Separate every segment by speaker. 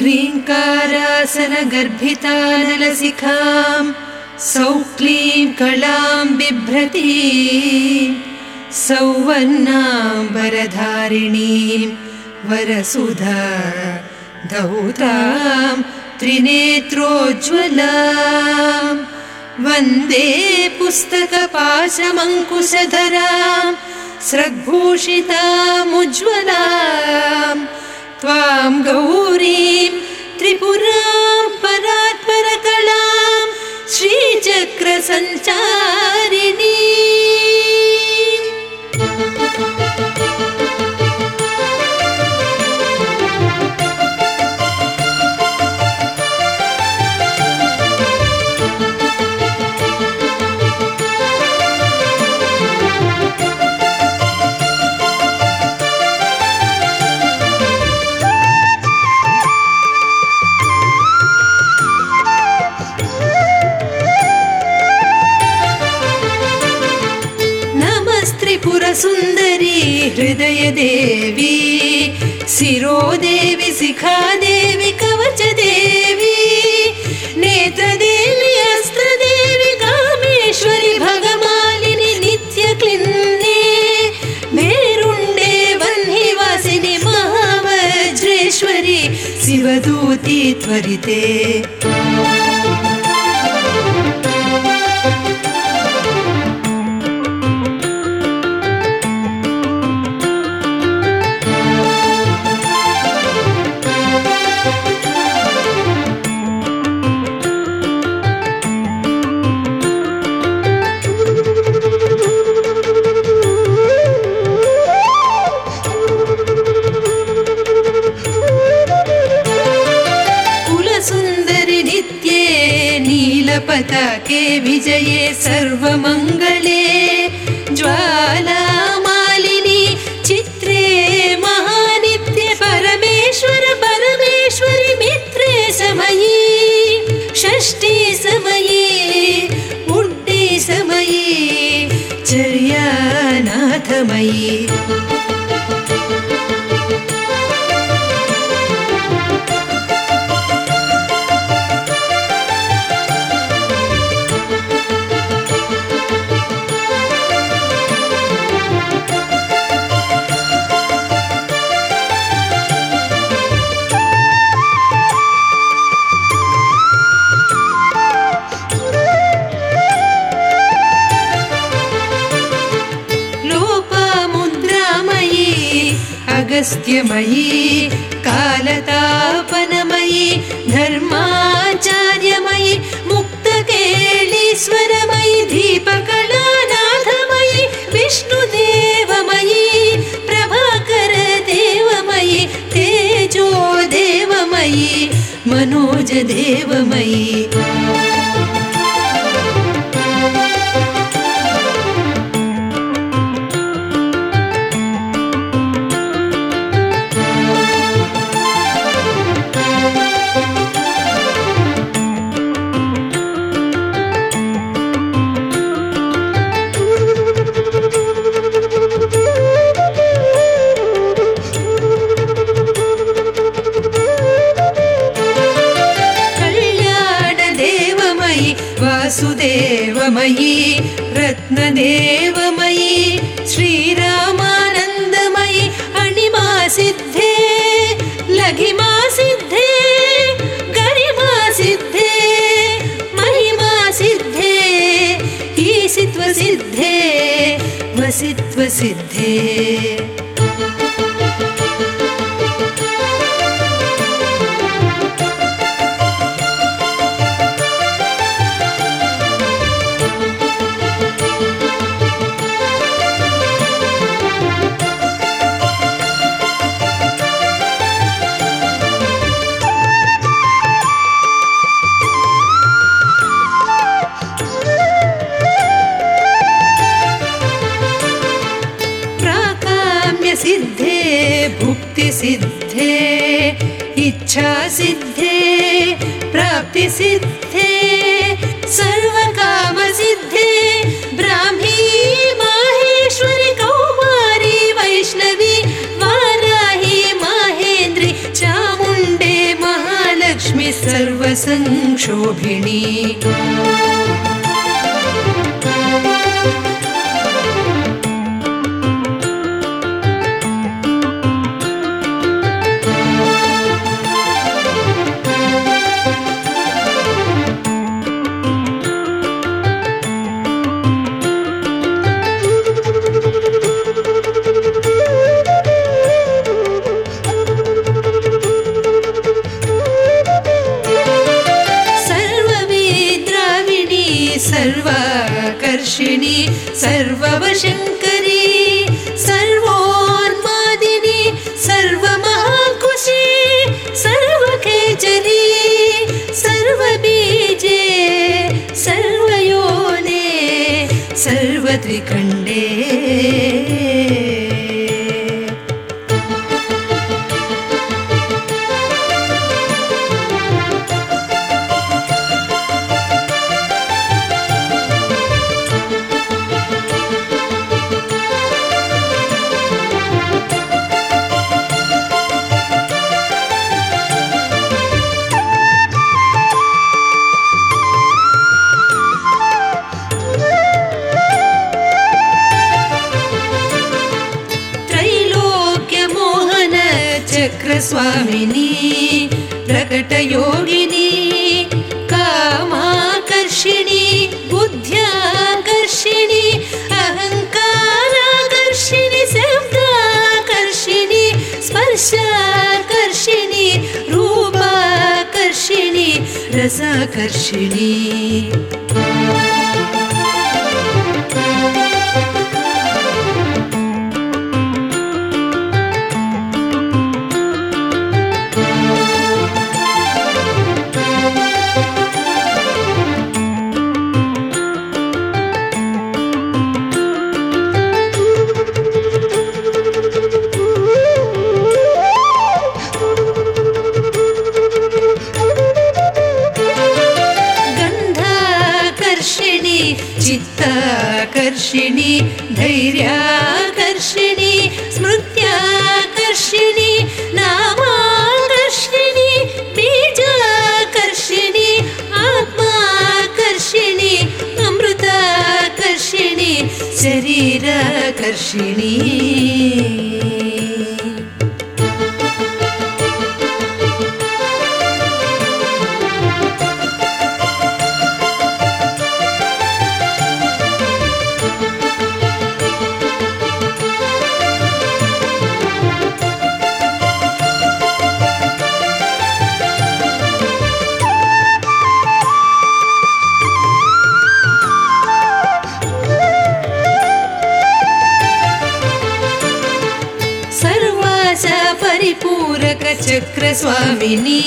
Speaker 1: ह्रीङ्कारासनगर्भितानलसिखाम् सौक्लीं कलां बिभ्रती सौवर्णाम्बरधारिणीं वरसुधा धौतां त्रिनेत्रोज्ज्वला वन्दे पुस्तकपाशमङ्कुशधरां स्रग्भूषितामुज्ज्वला त्वां गौरीं त्रिपुरां परात्परकलां श्रीचक्रसञ्चारिणी शिरोदेवि शिखादेवि कवचदेवी नेत्रदेवि अस्त्रदेवि कामेश्वरि भगमालिनि नित्यक्लिन्ने मेरुण्डे वह्निवासिनि महावज्रेश्वरि शिवदूति त्वरिते विजये सर्वमङ्गले अगस्त्यमयी कालतापनमयी धर्माचार्यमयी मुक्तकेलीश्वरमयी दीपकलानाथमयी विष्णुदेवमयी प्रभाकरदेवमयी तेजोदेवमयी मनोजदेवमयी सिद्धे सर्वसंक्षोभिणी चक्रस्वामिनी प्रकटयोगिनी चक्रस्वामिनी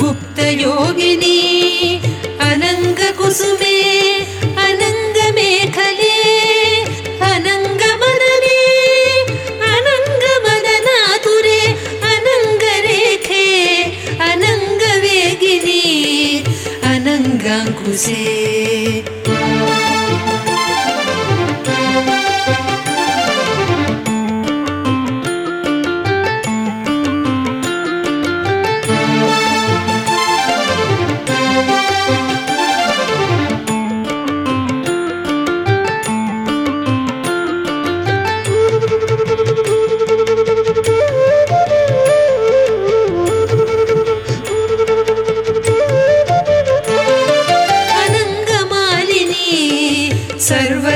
Speaker 1: गुप्तयोगिनी अनङ्गकुसुमे अनङ्गमेखले अनङ्गमदने अनङ्गमदनातुरे अनङ्गरेखे अनङ्गवेगिनी अनङ्गाङ्कुशे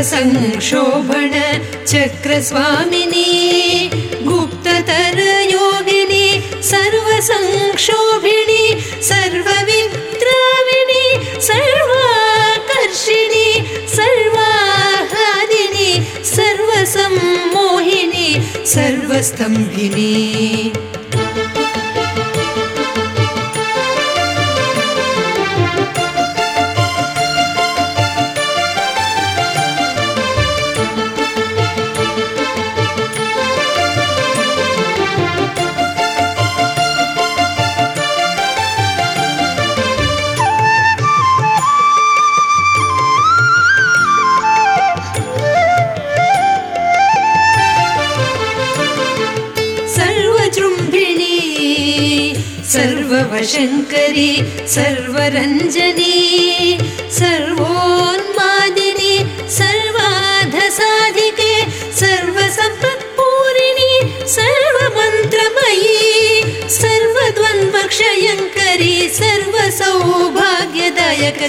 Speaker 1: सर्वसंक्षोभण चक्रस्वामिनी गुप्ततरयोगिनी सर्वसंक्षोभिणी सर्वविद्राविणी सर्वाकर्षिणि सर्वाह्लादिनी सर्वसम्मोहिनी सर्वस्थम्भिनी सर्ववशङ्करी सर्वरञ्जनी सर्वोन्मादिनी सर्वाधसाधिके सर्वसम्पत्पूरिणी सर्वमन्त्रमयी सर्वद्वन्द्वक्षयङ्करी सर्वसौभाग्यदायक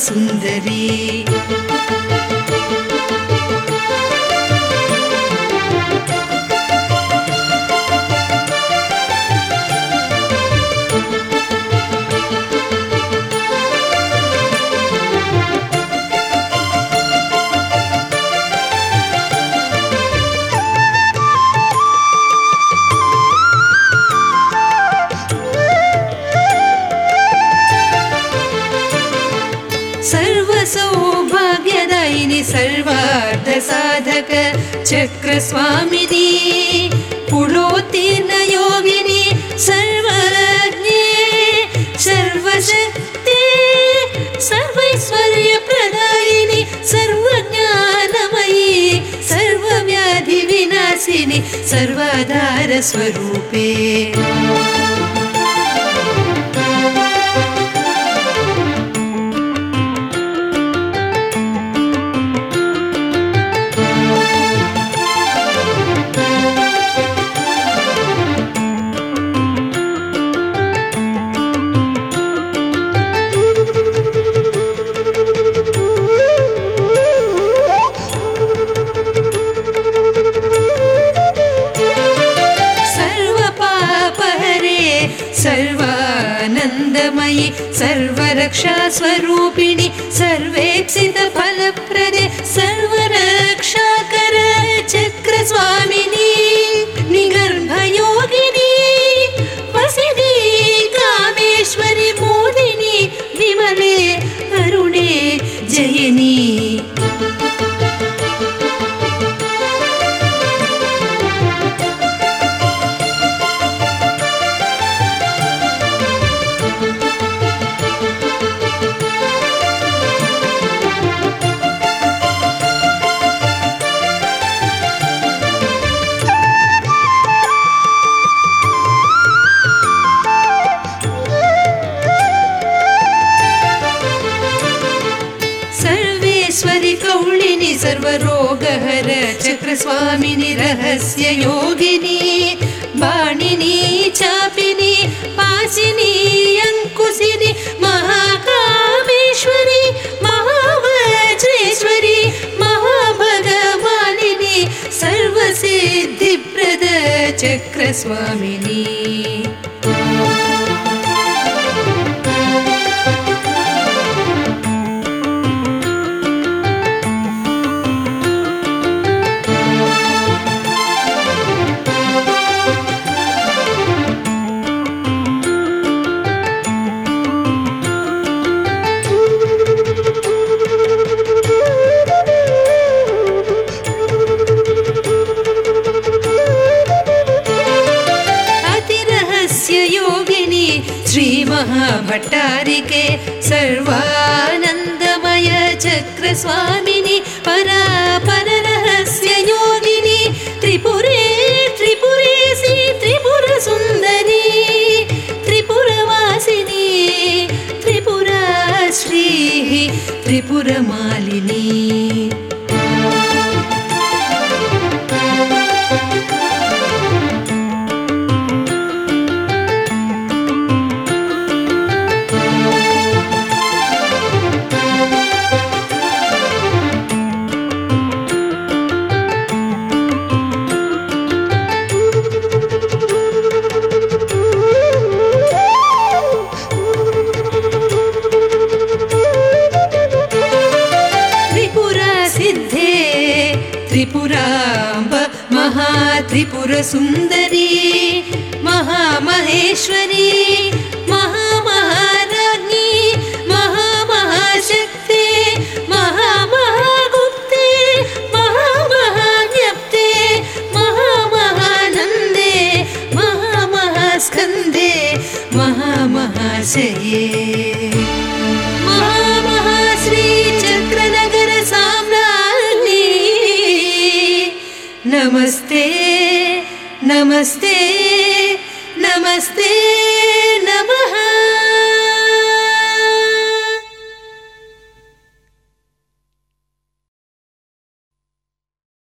Speaker 1: सर्वाङ्गसुन्दरी सर्वार्थसाधक चक्रस्वामिनी पुलोत्तीर्णयोगिनि सर्वज्ञे सर्वशक्ते सर्वैश्वर्यप्रदायिनि सर्वज्ञानमयी सर्वव्याधिविनाशिनि सर्वाधारस्वरूपे सर्वरक्षास्वरूपिणि सर्वरोगहर चक्रस्वामिनि रहस्ययोगिनी बाणिनी चापिनि पासिनी अङ्कुशिनि महाकामेश्वरि महावज्रेश्वरि महाभगवानिनि सर्वसिद्धिप्रद चक्रस्वामिनी त्रिपुरसुन्दरी महामहेश्वरी महामहाराज्ञी महामहाशक्ते महामहागुप्ते महामहाज्ञप्ते महामहानन्दे महामहास्कन्दे महामहाशये। महामहाश्रीचक्रनगर साम्राज्ञी नमस्ते नमस्ते।